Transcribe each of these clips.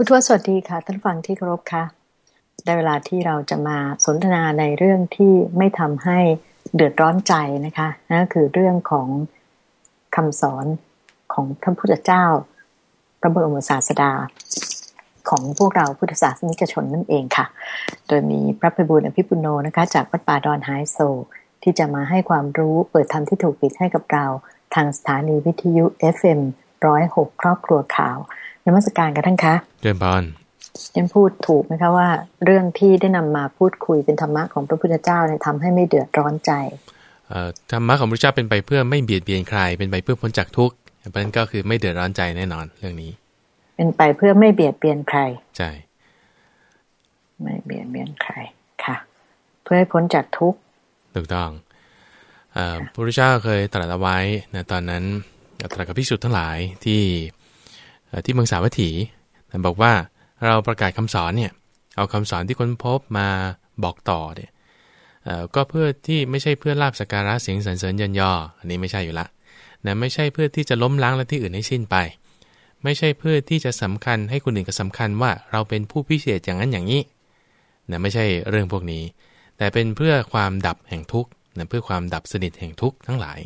ผู้ทวสวัสดีค่ะ ท่านฟังที่เคารพค่ะ ได้เวลาที่เราจะมาสนทนาในเรื่องที่ไม่ทำให้เดือดร้อนใจนะคะนั่นคือเรื่องของคำสอนของพระพุทธเจ้า พระบรมศาสดา ของพวกเราพุทธศาสนิกชนนั่นเองค่ะ โดยมีพระพิบูลอภิปุโนนะคะ จากวัดป่าดอนไฮโซที่จะมาให้ความรู้เปิดธรรมที่ถูกปิดให้กับเราทางสถานีวิทยุ FM ร้อยหกครอบครัวข่าวนมัสการกันท่านคะเจริญพรฉันพูดถูกไหมคะว่า เรื่องที่ได้นำมาพูดคุยเป็นธรรมะของพระพุทธเจ้าเนี่ยทำให้ไม่เดือดร้อนใจเอ่อธรรมะของพระเจ้าเป็นไปเพื่อไม่เบียดเบียนใคร เป็นไปเพื่อพ้นจากทุกข์เพราะฉะนั้นก็คือไม่เดือดร้อนใจแน่นอนเรื่องนี้ เป็นไปเพื่อไม่เบียดเบียนใครใช่ไม่เบียดเบียนใครค่ะ เพื่อให้พ้นจากทุกข์ถูกต้องเอ่อพระพุทธเจ้าเคยตรัสเอาไว้นะตอนนั้น ตรัสกับภิกษุทั้งหลายที่ที่เมืองสาวัตถีนบอกว่าเราประกาศคำสอนเนี่ยเอาคำสอนที่ค้นพบมาบอกต่อเนี่ยก็เพื่อที่ไม่ใช่เพื่อลาบสการะเสียงสรรเสริญเยินยอ อันนี้ไม่ใช่อยู่ละนะไม่ใช่เพื่อที่จะล้มล้างและที่อื่นให้สิ้นไป ไม่ใช่เพื่อที่จะสำคัญให้คนอื่นก็สำคัญว่าเราเป็นผู้พิเศษอย่างนั้นอย่างนี้นะไม่ใช่เรื่องพวกนี้ แต่เป็นเพื่อความดับแห่งทุกข์นะเพื่อความดับสนิทแห่งทุกข์ทั้งหลาย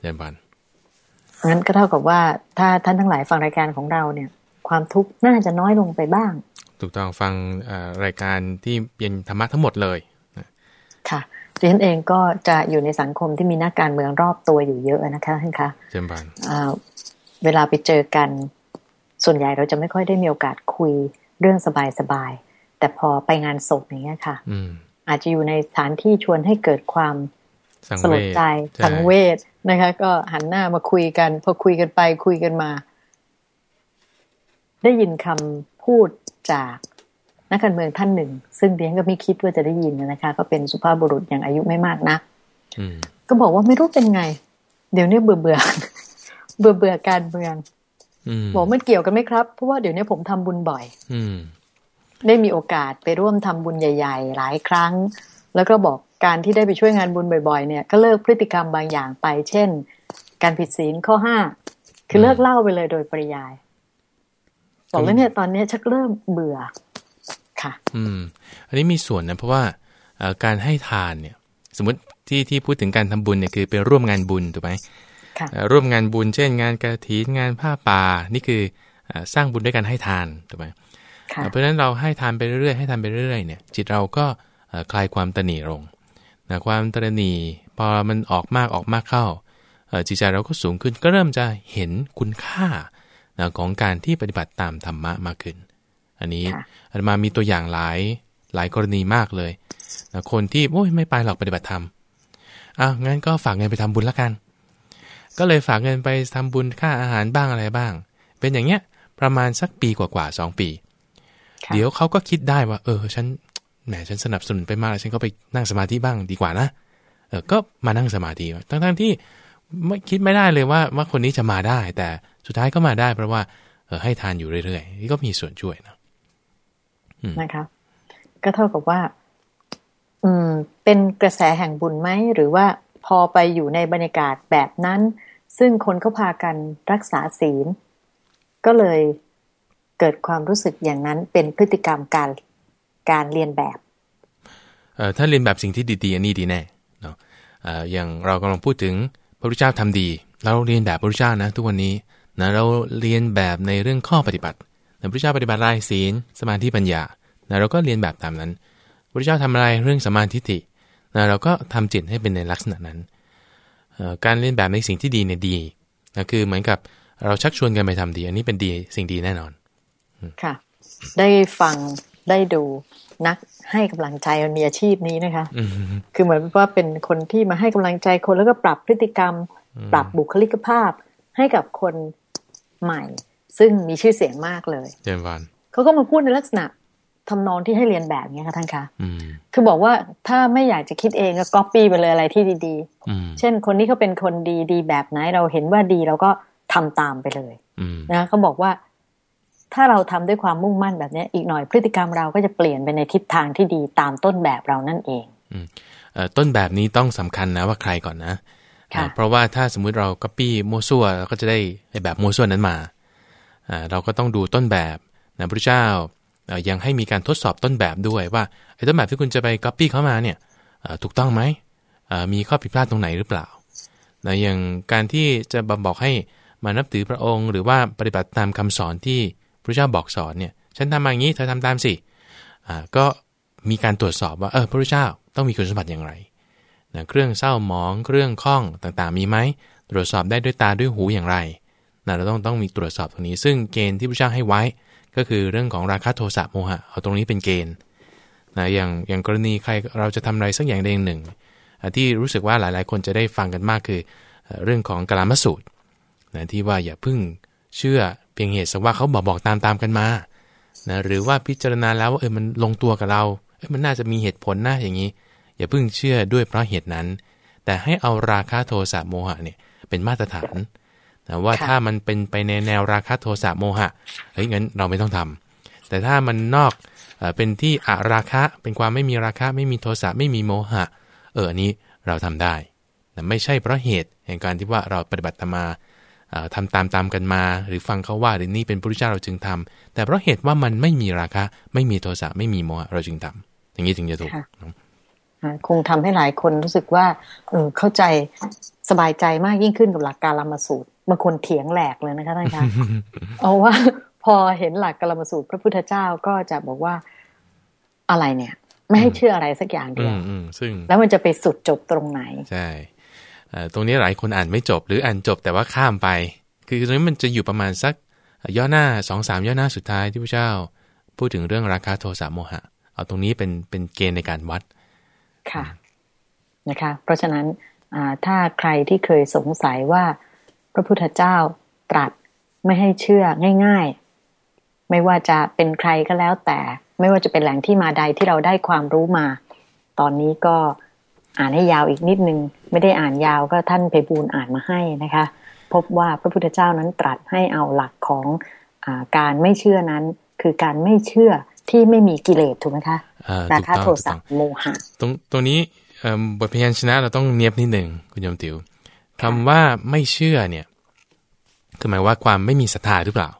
เรียนบันงั้นก็เท่ากับว่าถ้าท่านทั้งหลายฟังรายการของเราเนี่ย ความทุกข์น่าจะน้อยลงไปบ้าง ถูกต้องฟังเอ่อรายการที่เป็นธรรมะทั้งหมดเลยค่ะดิฉันเองก็จะอยู่ในสังคมที่มีนักการเมืองรอบตัวอยู่เยอะนะคะท่านคะเรียนบันอ่าเวลาไปเจอกัน ส่วนใหญ่เราจะไม่ค่อยได้มีโอกาสคุยเรื่องสบายๆ แต่พอไปงานศพอย่างเงี้ยค่ะอืมอาจจะอยู่ในสถานที่ชวนให้เกิดความสังสเวลดชใจช่สังเวช นะคะ ก็หันหน้ามาคุยกัน พอคุยกันไปคุยกันมา ได้ยินคำพูดจากนักการเมืองท่านหนึ่ง ซึ่งเดียนก็ไม่คิดว่าจะได้ยินนะคะ ก็เป็นสุภาพบุรุษอย่างอายุไม่มากนักอืมก็บอกว่าไม่รู้เป็นไง เดี๋ยวนี้เบื่อเบื่อเบื่อเบื่อการเมืองอืมบอกมันเกี่ยวกันไหมครับ เพราะว่าเดี๋ยวนี้ผมทำบุญบ่อย อืมได้มีโอกาสไปร่วมทำบุญใหญ่ ๆ หลายครั้ง แล้วก็บอก การที่ได้ไปช่วยงานบุญบ่อยๆ เนี่ยก็เลิกพฤติกรรมบางอย่างไป เช่น การผิดศีลข้อห้าคือเลิกเหล่าไปเลยโดยปริยาย บอกแล้วเนี่ยตอนนี้ชักเริ่มเบื่อค่ะ อืม อันนี้มีส่วนนะเพราะว่าเอ่อการให้ทานเนี่ย สมมติที่ที่พูดถึงการทำบุญเนี่ยคือไปร่วมงานบุญถูกไหมค่ะเอ่อร่วมงานบุญ เช่น งานกระถินงานผ้าป่านี่คือเอ่อสร้างบุญด้วยการให้ทานถูกไหมค่ะเพราะฉะนั้นเราให้ทานไปเรื่อยๆให้ทานไปเรื่อยๆเนี่ย จิตเราก็เอ่อคลายความตระหนี่ลง นะความตระหนี่พอมันออกมากออกมากเข้าเอ่อจิตใจเราก็สูงขึ้นก็เริ่มจะเห็นคุณค่านะของการที่ปฏิบัติตามธรรมะมากขึ้น อันนี้ค่ะอาตมามีตัวอย่างหลายหลายกรณีมากเลยนะคนที่โอ้ยไม่ไปหรอกปฏิบัติธรรมอ้าวงั้นก็ฝากเงินไปทำบุญละกัน ก็เลยฝากเงินไปทำบุญค่าอาหารบ้างอะไรบ้าง เป็นอย่างเงี้ยประมาณสักปีกว่าๆสองปีค่ะเดี๋ยวเขาก็คิดได้ว่า เออ ฉัน แหมฉันสนับสนุนไปมากแล้วฉันก็ไปนั่งสมาธิบ้างดีกว่านะเออก็มานั่งสมาธิทั้งๆที่ไม่คิดไม่ได้เลยว่าว่าคนนี้จะมาได้ แต่สุดท้ายก็มาได้ เพราะว่าเออให้ทานอยู่เรื่อยๆนี่ก็มีส่วนช่วยนะนะคะก็เท่ากับว่า อืม เป็นกระแสแห่งบุญไหมหรือว่าพอไปอยู่ในบรรยากาศแบบนั้น ซึ่งคนเขาพากันรักษาศีล ก็เลยเกิดความรู้สึกอย่างนั้นเป็นพฤติกรรมการ การเรียนแบบเอ่อถ้าเรียนแบบสิ่งที่ดีๆอันนี้ดีแน่เนาะเอ่ออย่างเรากำลังพูดถึงพระพุทธเจ้าทำดี เราเรียนแบบพระพุทธเจ้านะทุกวันนี้นะเราเรียนแบบในเรื่องข้อปฏิบัตินะพระพุทธเจ้าปฏิบัติไรศีลสมาธิปัญญานะเราก็เรียนแบบตามนั้นพระพุทธเจ้าทำอะไรเรื่องสมาธิฐินะเราก็ทำจิตให้เป็นในลักษณะนั้นเอ่อการเรียนแบบในสิ่งที่ดีเนี่ยดีนะคือเหมือนกับเราชักชวนกันไปทำดี อันนี้เป็นดีสิ่งดีแน่นอน ค่ะ ได้ฟัง ได้ดูนักให้กำลังใจมันมีอาชีพนี้นะคะอืมคือเหมือนว่าเป็นคนที่มาให้กำลังใจคนแล้วก็ปรับพฤติกรรม ปรับบุคลิกภาพให้กับคนใหม่ ซึ่งมีชื่อเสียงมากเลยเจริญวันเขาก็มาพูดในลักษณะทำนองที่ให้เรียนแบบเนี้ยค่ะท่านคะอืมคือบอกว่าถ้าไม่อยากจะคิดเองก็ก๊อปปี้ไปเลยอะไรที่ดีอืมๆเช่นคนนี้เขาเป็นคนดีดีแบบไหนเราเห็นว่าดีเราก็ทำตามไปเลยอืมนะเขาบอกว่า ถ้าเราทำด้วยความมุ่งมั่นแบบนี้อีกหน่อยพฤติกรรมเราก็จะเปลี่ยนไปในทิศทางที่ดีตามต้นแบบเรานั่นเองอต้นแบบนี้ต้องสำคัญนะว่าใครก่อนนะะเพราะว่าถ้าสมมุติเราก๊อปปี้มัวซั่วเราก็จะได้แบบมัวซั่วนั้นมาเราก็ต้องดูต้นแบบนะพระเจ้ายังให้มีการทดสอบต้นแบบด้วยว่าไอ้ต้นแบบที่คุณจะไปก๊อปปี้เข้ามาเนี่ยถูกต้องไหมมีข้อผิดพลาดตรงไหนหรือเปล่านะอย่างการที่จะบอกให้มานับถือพระองค์ หรือว่าปฏิบัติตามคำสอนที่ พระเจ้าบอกสอนเนี่ยฉันทำมาอย่างนี้เธอทำตามสิอ่าก็มีการตรวจสอบว่าเออพระเจ้าต้องมีคุณสมบัติอย่างไรนะเครื่องเศร้าหมองเครื่องข้องต่างๆ มีไหมตรวจสอบได้ด้วยตาด้วยหูอย่างไรนะเราต้องต้องมีตรวจสอบตรงนี้ ซึ่งเกณฑ์ที่พระเจ้าให้ไว้ ก็คือเรื่องของราคะโทสะโมหะเอาตรงนี้เป็นเกณฑ์นะอย่างอย่างกรณีใครเราจะทำอะไรสักอย่างใดอย่างหนึ่ง ที่รู้สึกว่าหลายๆ คนจะได้ฟังกันมากคือเรื่องของกลามสูตรนะที่ว่าอย่าพึ่งเชื่อ พียงเหตุสักว่าเขาบอกบอกตามตามกันมานะหรือว่าพิจารณาแล้วว่าเออมันลงตัวกับเราเออมันน่าจะมีเหตุผลนะอย่างนี้ อย่าพึ่งเชื่อด้วยเพราะเหตุนั้น แต่ให้เอาราคะโทสะโมหะเนี่ยเป็นมาตรฐานนะว่าถ้ามันเป็นไปในแนวราคะโทสะโมหะเฮ้ยงั้นเราไม่ต้องทำแต่ถ้ามันนอกเป็นที่อาราคะเป็นความไม่มีราคะไม่มีโทสะไม่มีโมหะ เอออันนี้เราทำได้แต่ไม่ใช่เพราะเหตุแห่งการที่ว่าเราปฏิบัติธรรมา ทำตามตามกันมา หรือฟังเขาว่าหรือนี่เป็นพระพุทธเจ้าเราจึงทำแต่เพราะเหตุว่ามันไม่มีราคะ ไม่มีโทสะไม่มีโมหะเราจึงทำอย่างนี้ถึงจะถูกคงทำให้หลายคนรู้สึกว่าเออเข้าใจสบายใจมากยิ่งขึ้นกับหลักการลามาสูตรบางคนเถียงแหลกเลยนะคะท่านคะเอาว่าพอเห็นหลักกลามาสูตรพระพุทธเจ้าก็จะบอกว่าอะไรเนี่ย ไม่ให้เชื่ออะไรสักอย่างเดียวซึ่งแล้วมันจะไปสุดจบตรงไหน ใช่ ตรงนี้หลายคนอ่านไม่จบ หรืออ่านจบแต่ว่าข้ามไป คือตรงนี้มันจะอยู่ประมาณสักย่อหน้าสองสามย่อหน้าสุดท้ายที่พระเจ้า พูดถึงเรื่องราคาโทสะโมหะ เอาตรงนี้เป็นเป็นเกณฑ์ในการวัดค่ะนะคะ เพราะฉะนั้นถ้าใครที่เคยสงสัยว่าพระพุทธเจ้าตรัสไม่ให้เชื่อง่าย ๆ ไม่ว่าจะเป็นใครก็แล้วแต่ ไม่ว่าจะเป็นแหล่งที่มาใดที่เราได้ความรู้มา ตอนนี้ก็ อ่านให้ยาวอีกนิดนึง ไม่ได้อ่านยาวก็ท่านเพบูลอ่านมาให้นะคะ พบว่าพระพุทธเจ้านั้นตรัสให้เอาหลักของอการไม่เชื่อนั้น คือการไม่เชื่อที่ไม่มีกิเลสถูกไหมคะราคะโทสะโมหะตรงตรงนี้บทพยัญชนะเราต้องเนียบนิดหนึ่งคุณยมติวคำว่าไม่เชื่อเนี่ยคือหมายว่าความไม่มีศรัทธาหรือเปล่า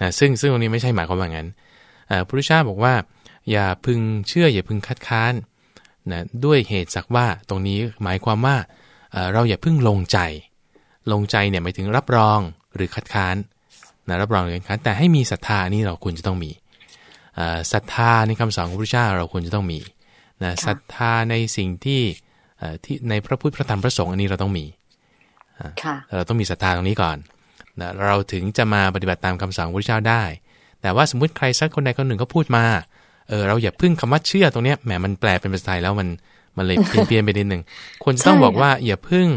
นะซึ่งซึ่งตรงนี้ไม่ใช่หมายความว่างั้นพระพุทธเจ้าบอกว่า อย่าพึงเชื่ออย่าพึงคัดค้าน นะด้วยเหตุสักว่าตรงนี้หมายความว่าเราอย่าพึ่งลงใจ ลงใจเนี่ยหมายถึงรับรองหรือคัดค้านนะรับรองหรือคัดค้านแต่ให้มีศรัทธานี่เราควรจะต้องมีศรัทธาในคำสอนของพระเจ้าเราควรจะต้องมีนะศรัทธาในสิ่งที่ที่ในพระพุทธพระธรรมพระสงฆ์อันนี้เราต้องมีเราต้องมีศรัทธาตรงนี้ก่อนนะเราถึงจะมาปฏิบัติตามคำสอนของพระเจ้าได้ แต่ว่าสมมุติใครสักคนใดคนหนึ่งก็พูดมา เออเราอย่าพึ่งคำว่าเชื่อตรงเนี้ยแหมมันแปลเป็นภาษาไทยแล้วมันมันเลยเปลี่ยนไปนิดหนึ่งควรจะต้องบอกว่าอย่าพึ่ง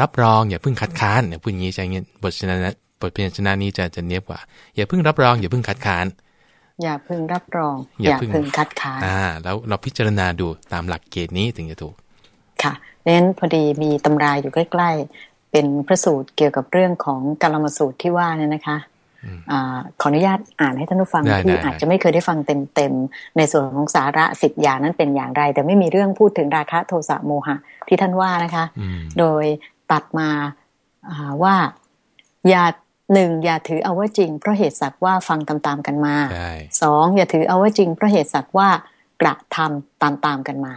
รับรองอย่าพึ่งคัดค้านเนี่ยพูดอย่างนี้ใช่เงี้ยบทชนะบทเพียนชนะนี้จะจะเนียบกว่า อย่าพึ่งรับรองอย่าพึ่งคัดค้าน อย่าพึ่งรับรอง อย่าพึ่งคัดค้านอ่า แล้วเราพิจารณาดูตามหลักเกณฑ์นี้ถึงจะถูก ค่ะเพราะฉะนั้นพอดีมีตำราอยู่ใกล้ ๆ เป็นพระสูตรเกี่ยวกับเรื่องของกาลมสูตรที่ว่าเนี่ยนะคะอ ขออนุญาตอ่านให้ท่านผู้ฟังที่อาจจะไม่เคยได้ฟังเต็มๆ ในส่วนของสาระสิบอย่างนั้นเป็นอย่างไร แต่ไม่มีเรื่องพูดถึงราคะโทสะโมหะที่ท่านว่านะคะ โดยตัดมาว่าอย่าหนึ่งอย่าถือเอาว่าจริงเพราะเหตุสักว่าฟังตามๆกันมาสองอย่าถือเอาว่าจริงเพราะเหตุสักว่ากระทำตามๆกันมา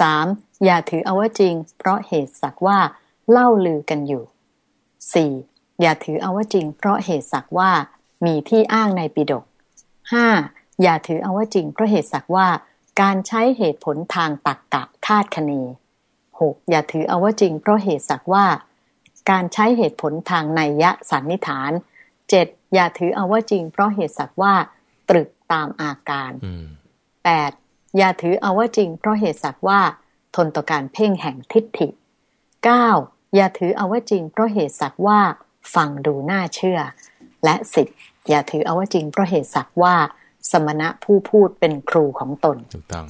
สามอย่าถือเอาว่าจริง เพราะเหตุสักว่าเล่าลือกันอยู่สี่ อย่าถือเอาว่าจริง เพราะเหตุสักว่ามีที่อ้างในปิดก 5. อย่าถือเอาว่าจริง เพราะเหตุสักว่าการใช้เหตุผลทางตักกะคาดคะเน 6. อย่าถือเอาว่าจริง เพราะเหตุสักว่า การใช้เหตุผลทางในยะสันนิฐาน 7. อย่าถือเอาว่าจริง เพราะเหตุสักว่า ตรึกตามอาการ 8. อย่าถือเอาว่าจริง เพราะเหตุสักว่า ทนต่อการเพ่งแห่งทิฏฐิ 9. อย่าถือเอาว่าจริง เพราะเหตุสักว่า ฟังดูน่าเชื่อ และสิบอย่าถือเอาว่าจริงเพราะเหตุสักว่าสมณะผู้พูดเป็นครูของตนถูกต้อง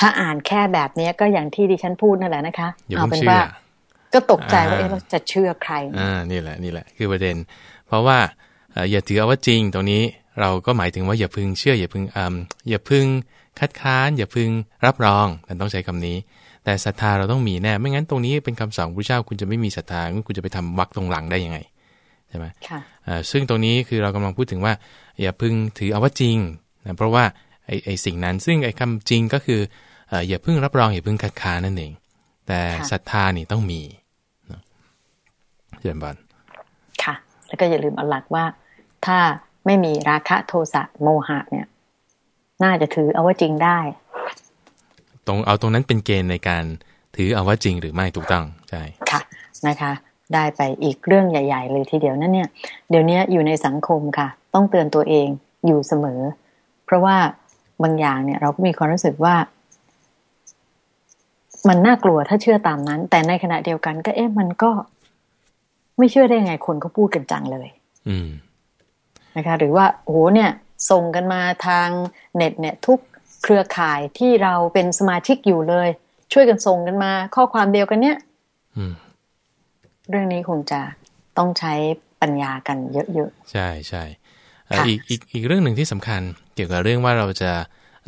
ถ้าอ่านแค่แบบนี้ก็อย่างที่ดิฉันพูดนั่นแหละนะคะ เอาเป็นว่า ก็ตกใจว่าเอ๊ะเราจะเชื่อใคร อ่า นี่แหละนี่แหละ คือประเด็น เพราะว่าอย่าถือเอาว่าจริงตรงนี้เราก็หมายถึงว่าอย่าพึงเชื่อ อย่าพึงอ่าอย่าพึงคัดค้าน อย่าพึงรับรองแต่ต้องใช้คำนี้ แต่ศรัทธาเราต้องมีแน่ไม่งั้นตรงนี้เป็นคำสอนพระเจ้าคุณจะไม่มีศรัทธาคุณจะไปทำวักตรงหลังได้ยังไง ใช่ไหมค่ะอ่าซึ่งตรงนี้คือเรากำลังพูดถึงว่า อย่าพึงถือเอาว่าจริงนะเพราะว่าไอ้ไอ้สิ่งนั้น ซึ่งไอ้คำจริงก็คือเอ่ออย่าเพิ่งรับรองอย่าเพิ่งคัดค้านนั่นเอง แต่ค่ะศรัทธานี่ต้องมีเนาะเชิญบอลค่ะ แล้วก็อย่าลืมเอาหลักว่า ถ้าไม่มีราคะโทสะโมหะเนี่ย น่าจะถือเอาว่าจริงได้ ตรงเอาตรงนั้นเป็นเกณฑ์ในการถือเอาว่าจริงหรือไม่ถูกต้องใช่ค่ะนะคะ ได้ไปอีกเรื่องใหญ่ ๆ เลยทีเดียวนั่นเนี่ย เดี๋ยวนี้อยู่ในสังคมค่ะ ต้องเตือนตัวเองอยู่เสมอ เพราะว่าบางอย่างเนี่ย เราก็มีความรู้สึกว่า มันน่ากลัวถ้าเชื่อตามนั้น แต่ในขณะเดียวกันก็เอ๊ะมันก็ ไม่เชื่อได้ไงคนเขาพูดกันจังเลย อืมนะคะ หรือว่าโอ้โหเนี่ย ส่งกันมาทางเน็ตเนี่ยทุกเครือข่ายที่เราเป็นสมาชิกอยู่เลย ช่วยกันส่งกันมา ข้อความเดียวกันเนี่ยอืม เรื่องนี้คงจะต้องใช้ปัญญากันเยอะใช่ใช่เอ่อค่ะอีกอีกอีกเรื่องหนึ่งที่สำคัญ เกี่ยวกับเรื่องว่าเราจะ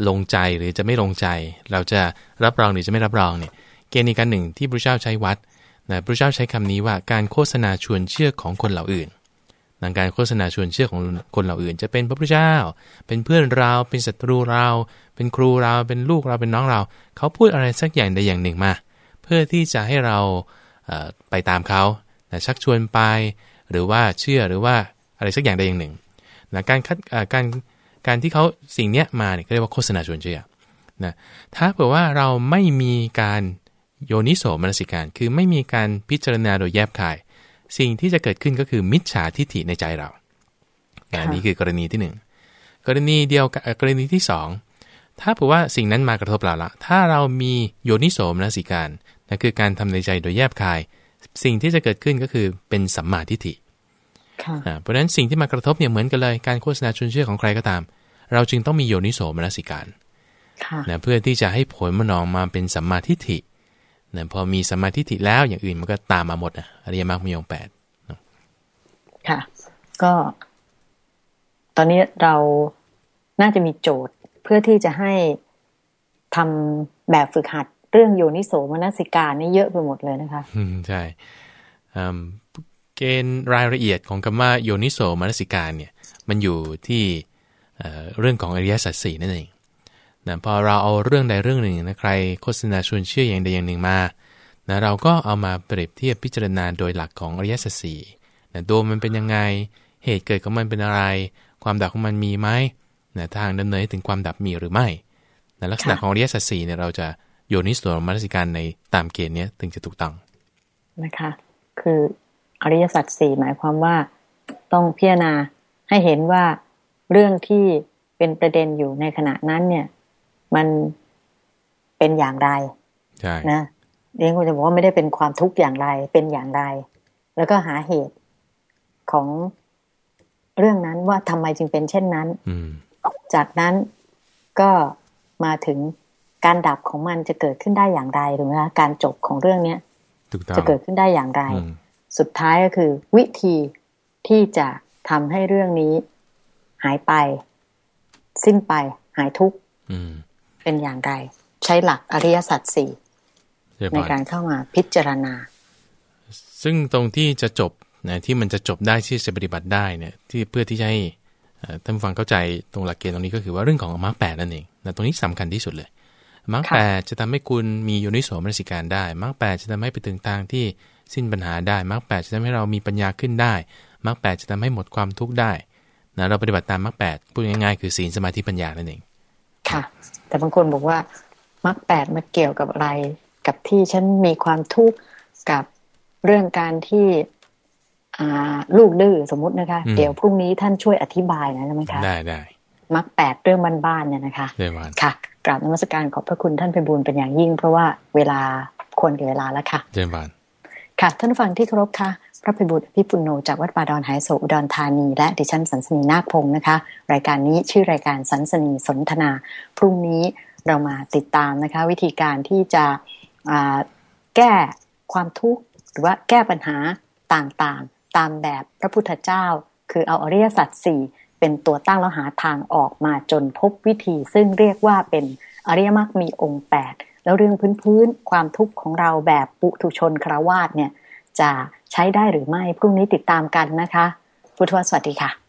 ลงใจหรือจะไม่ลงใจ เราจะรับรองหรือจะไม่รับรองเนี่ยเกณฑ์อีกการหนึ่งที่พระเจ้าใช้วัดนะพระเจ้าใช้คำนี้ว่าการโฆษณาชวนเชื่อของคนเหล่าอื่นดังการโฆษณาชวนเชื่อของคนเหล่าอื่น จะเป็นพระพุทธเจ้า เป็นเพื่อนเรา เป็นศัตรูเรา เป็นครูเรา เป็นลูกเรา เป็นน้องเรา เขาพูดอะไรสักอย่างใดอย่างหนึ่งมา เพื่อที่จะให้เราเอ่อ ไปตามเขานะชักชวนไป หรือว่าเชื่อหรือว่าอะไรสักอย่างใดอย่างหนึ่งนะการคัดเอ่อการการที่เขาสิ่งเนี้ยมาเนี่ยเขาเรียกว่าโฆษณาชวนเชื่อนะถ้าเผื่อว่าเราไม่มีการโยนิโสมนสิการ คือไม่มีการพิจารณาโดยแยบคาย สิ่งที่จะเกิดขึ้นก็คือมิจฉาทิฏฐิในใจเรานะนี่คือกรณีที่หนึ่งกรณีเดียวกับเอ่อกรณีที่สองถ้าเผื่อว่าสิ่งนั้นมากระทบเราละ ถ้าเรามีโยนิโสมนสิการ นะคือการทำในใจโดยแยบคาย สิ่งที่จะเกิดขึ้นก็คือเป็นสัมมาทิฏฐิๆค่ะอ่าเพราะฉะนั้นสิ่งที่มากระทบเนี่ยเหมือนกันเลยการโฆษณาชวนเชื่อของใครก็ตาม เราจึงต้องมีโยนิโสมนสิการค่ะนะเพื่อที่จะให้ผลมันออกมาเป็นสัมมาทิฏฐินะพอมีสัมมาทิฏฐิแล้วอย่างอื่นมันก็ตามมาหมดนะอริยมรรคมีองค์แปดค่ะ ก็ ตอนนี้เราน่าจะมีโจทย์เพื่อที่จะให้ทำแบบฝึกหัด เรื่องโยนิโสมนสิการนี่เยอะไปหมดเลยนะคะอืมใช่อืมเกณฑ์รายละเอียดของคำว่าโยนิโสมนสิการเนี่ยมันอยู่ที่เอ่อเรื่องของอริยสัจสี่นั่นเองนะพอเราเอาเรื่องใดเรื่องหนึ่งนะใครโฆษณาชวนเชื่ออย่างใดอย่างหนึ่งมานะเราก็เอามาเปรียบเทียบพิจารณาโดยหลักของอริยสัจสี่นะตัวมันเป็นยังไง เหตุเกิดของมันเป็นอะไร ความดับของมันมีไหมนะทางดำเนินให้ถึงความดับมีหรือไม่นะลักษณะค่ะของอริยสัจสี่เนี่ยเราจะ โยนิโสมนสิการในตามเกณฑ์เนี้ยถึงจะถูกต้องนะคะ คืออริยสัจสี่หมายความว่าต้องพิจารณาให้เห็นว่าเรื่องที่เป็นประเด็นอยู่ในขณะนั้นเนี่ย มันเป็นอย่างไรใช่นะเรียนก็จะบอกว่าไม่ได้เป็นความทุกข์อย่างไร เป็นอย่างไร แล้วก็หาเหตุของเรื่องนั้นว่าทำไมจึงเป็นเช่นนั้นอืมจากนั้นก็มาถึง การดับของมันจะเกิดขึ้นได้อย่างไรถูกไหมคะการจบของเรื่องเนี้ยถูกต้องจะเกิดขึ้นได้อย่างไรอืมสุดท้ายก็คือ วิธีที่จะทำให้เรื่องนี้ หายไป สิ้นไป หายทุกข์อืมเป็นอย่างไร ใช้หลักอริยสัจสี่เรียบในร้อยการเข้ามาพิจารณา ซึ่งตรงที่จะจบนะที่มันจะจบได้ที่จะปฏิบัติได้เนี่ย ที่เพื่อที่จะให้เอ่อท่านผู้ฟังเข้าใจตรงหลักเกณฑ์ตรงนี้ก็คือว่าเรื่องของมรรคแปดนั่นเองนะตรงนี้สำคัญที่สุดเลย มรรคค่ะแปดจะทำให้คุณมีโยนิโสมนสิการได้มรรคแปดจะทำให้ไปถึงทางที่สิ้นปัญหาได้มรรคแปดจะทำให้เรามีปัญญาขึ้นได้มรรคแปดจะทำให้หมดความทุกข์ได้นะเราปฏิบัติตามมรรคแปดพูดง่ายๆคือศีลสมาธิปัญญานั่นเองค่ะ แต่บางคนบอกว่ามรรคแปดมาเกี่ยวกับอะไรกับที่ฉันมีความทุกข์กับเรื่องการที่อ่าลูกดื้อสมมุตินะคะอืมเดี๋ยวพรุ่งนี้ท่านช่วยอธิบายหนะได้ไหมคะได้ได้มรรคแปดเรื่องบ้านๆเนี่ยนะคะเรียบร้อยค่ะ กราบนมัสการขอบพระคุณท่านไพบูลย์เป็นอย่างยิ่ง เพราะว่าเวลาควรแก่เวลาแล้วค่ะเรียบร้อยค่ะท่านผู้ฟังที่เคารพค่ะ พระไพบุตรพิปุณโนจากวัดป่าดอนหายโศกอุดรธานี และดิฉันสันสนีนาคพงศ์นะคะ รายการนี้ชื่อรายการสันสนีสนทนา พรุ่งนี้เรามาติดตามนะคะ วิธีการที่จะอ่าแก้ความทุกข์หรือว่าแก้ปัญหาต่างๆ ตามแบบพระพุทธเจ้า คือเอาอริยสัจสี่ เป็นตัวตั้งแล้วหาทางออกมาจนพบวิธี ซึ่งเรียกว่าเป็นอริยมรรคมีองค์8แล้วเรื่องพื้นๆความทุกข์ของเราแบบปุถุชนคราวาสเนี่ย จะใช้ได้หรือไม่พรุ่งนี้ติดตามกันนะคะ พุทธวสวัสดีค่ะ